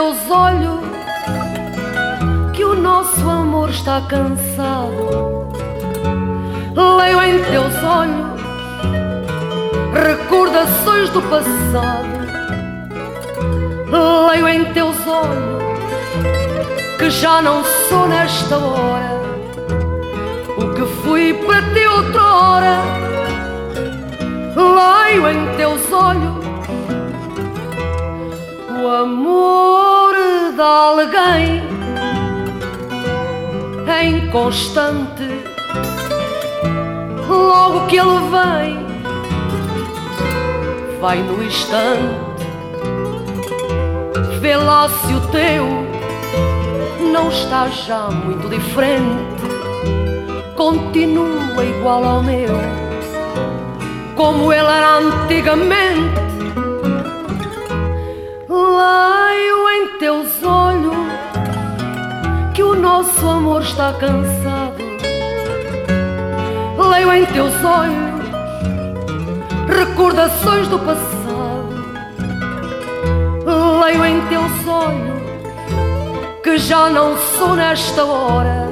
teus olhos que o nosso amor está cansado. Leio em teus olhos recordações do passado. Leio em teus olhos que já não sou nesta hora o que fui para ti outrora. Alguém é inconstante. Logo que ele vem, vai no instante. Vê lá se o teu não está já muito diferente. Continua igual ao meu, como ele era antigamente. Nosso amor está cansado. Leio em teus olhos recordações do passado. Leio em teus olhos que já não sou nesta hora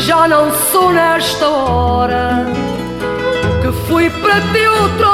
já não sou nesta hora que fui para ti outrora.